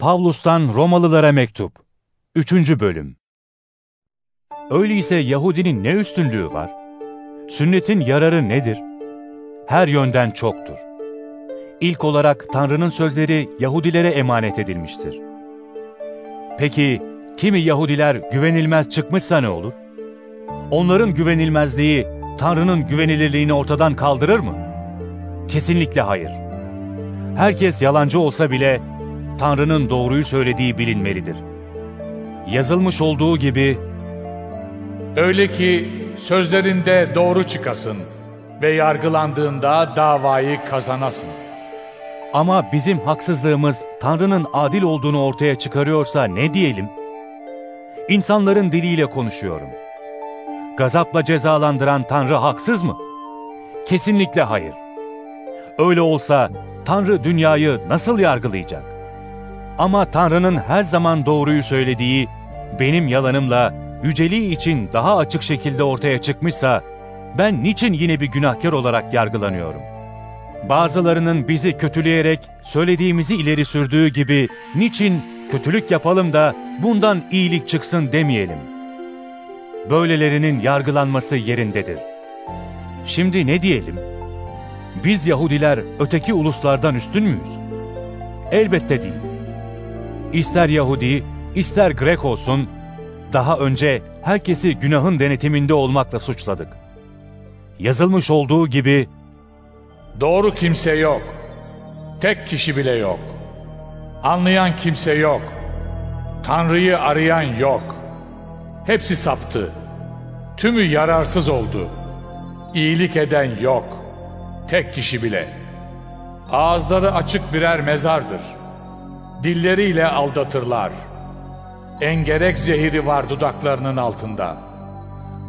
Pavlus'tan Romalılara mektup 3. bölüm Öyleyse Yahudinin ne üstünlüğü var? Sünnetin yararı nedir? Her yönden çoktur. İlk olarak Tanrı'nın sözleri Yahudilere emanet edilmiştir. Peki kimi Yahudiler güvenilmez çıkmışsa ne olur? Onların güvenilmezliği Tanrı'nın güvenilirliğini ortadan kaldırır mı? Kesinlikle hayır. Herkes yalancı olsa bile Tanrı'nın doğruyu söylediği bilinmelidir. Yazılmış olduğu gibi Öyle ki sözlerinde doğru çıkasın ve yargılandığında davayı kazanasın. ama bizim haksızlığımız Tanrı'nın adil olduğunu ortaya çıkarıyorsa ne diyelim? İnsanların diliyle konuşuyorum. Gazapla cezalandıran Tanrı haksız mı? Kesinlikle hayır. Öyle olsa Tanrı dünyayı nasıl yargılayacak? Ama Tanrı'nın her zaman doğruyu söylediği, benim yalanımla yüceliği için daha açık şekilde ortaya çıkmışsa, ben niçin yine bir günahkar olarak yargılanıyorum? Bazılarının bizi kötüleyerek söylediğimizi ileri sürdüğü gibi niçin kötülük yapalım da bundan iyilik çıksın demeyelim. Böylelerinin yargılanması yerindedir. Şimdi ne diyelim? Biz Yahudiler öteki uluslardan üstün müyüz? Elbette değiliz. İster Yahudi, ister Grek olsun, daha önce herkesi günahın denetiminde olmakla suçladık. Yazılmış olduğu gibi Doğru kimse yok. Tek kişi bile yok. Anlayan kimse yok. Tanrı'yı arayan yok. Hepsi saptı. Tümü yararsız oldu. İyilik eden yok. Tek kişi bile. Ağızları açık birer mezardır. Dilleriyle aldatırlar. Engerek zehiri var dudaklarının altında.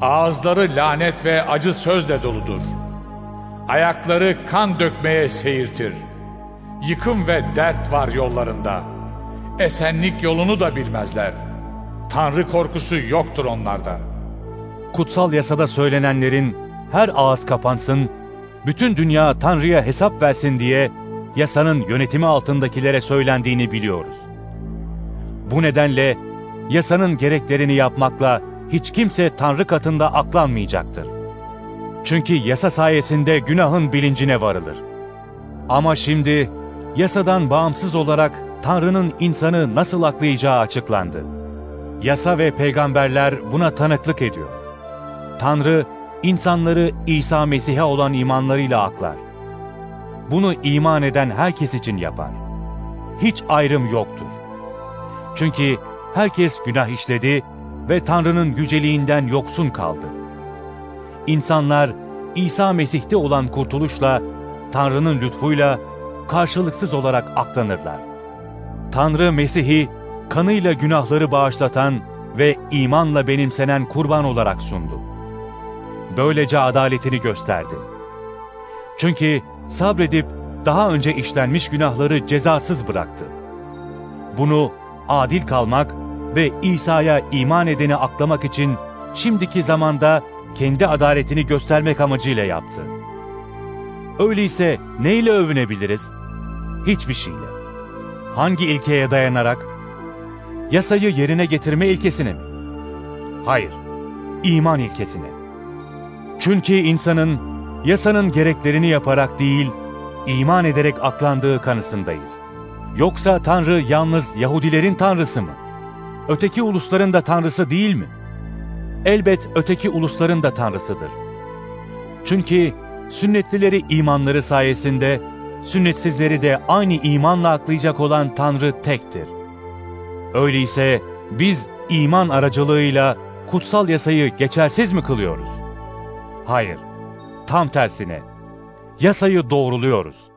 Ağızları lanet ve acı sözle doludur. Ayakları kan dökmeye seyirtir. Yıkım ve dert var yollarında. Esenlik yolunu da bilmezler. Tanrı korkusu yoktur onlarda. kutsal yasada söylenenlerin her ağız kapansın, bütün dünya Tanrı'ya hesap versin diye yasanın yönetimi altındakilere söylendiğini biliyoruz. Bu nedenle yasanın gereklerini yapmakla hiç kimse Tanrı katında aklanmayacaktır. Çünkü yasa sayesinde günahın bilincine varılır. Ama şimdi yasadan bağımsız olarak Tanrı'nın insanı nasıl aklayacağı açıklandı. Yasa ve peygamberler buna tanıklık ediyor. Tanrı insanları İsa Mesih'e olan imanlarıyla aklar. Bunu iman eden herkes için yapar. Hiç ayrım yoktur. Çünkü herkes günah işledi ve Tanrı'nın yüceliğinden yoksun kaldı. İnsanlar İsa Mesih'te olan kurtuluşla, Tanrı'nın lütfuyla karşılıksız olarak aklanırlar. Tanrı Mesih'i kanıyla günahları bağışlatan ve imanla benimsenen kurban olarak sundu. Böylece adaletini gösterdi. Çünkü sabredip daha önce işlenmiş günahları cezasız bıraktı. Bunu adil kalmak ve İsa'ya iman edeni aklamak için şimdiki zamanda kendi adaletini göstermek amacıyla yaptı. Öyleyse neyle övünebiliriz? Hiçbir şeyle. Hangi ilkeye dayanarak? Yasayı yerine getirme ilkesine mi? Hayır, iman ilkesine. Çünkü insanın yasanın gereklerini yaparak değil, iman ederek aklandığı kanısındayız. Yoksa Tanrı yalnız Yahudilerin Tanrısı mı? Öteki ulusların da Tanrısı değil mi? Elbet öteki ulusların da Tanrısıdır. Çünkü sünnetlileri imanları sayesinde, sünnetsizleri de aynı imanla aklayacak olan Tanrı tektir. Öyleyse biz iman aracılığıyla kutsal yasayı geçersiz mi kılıyoruz? Hayır, tam tersine. Yasayı doğruluyoruz.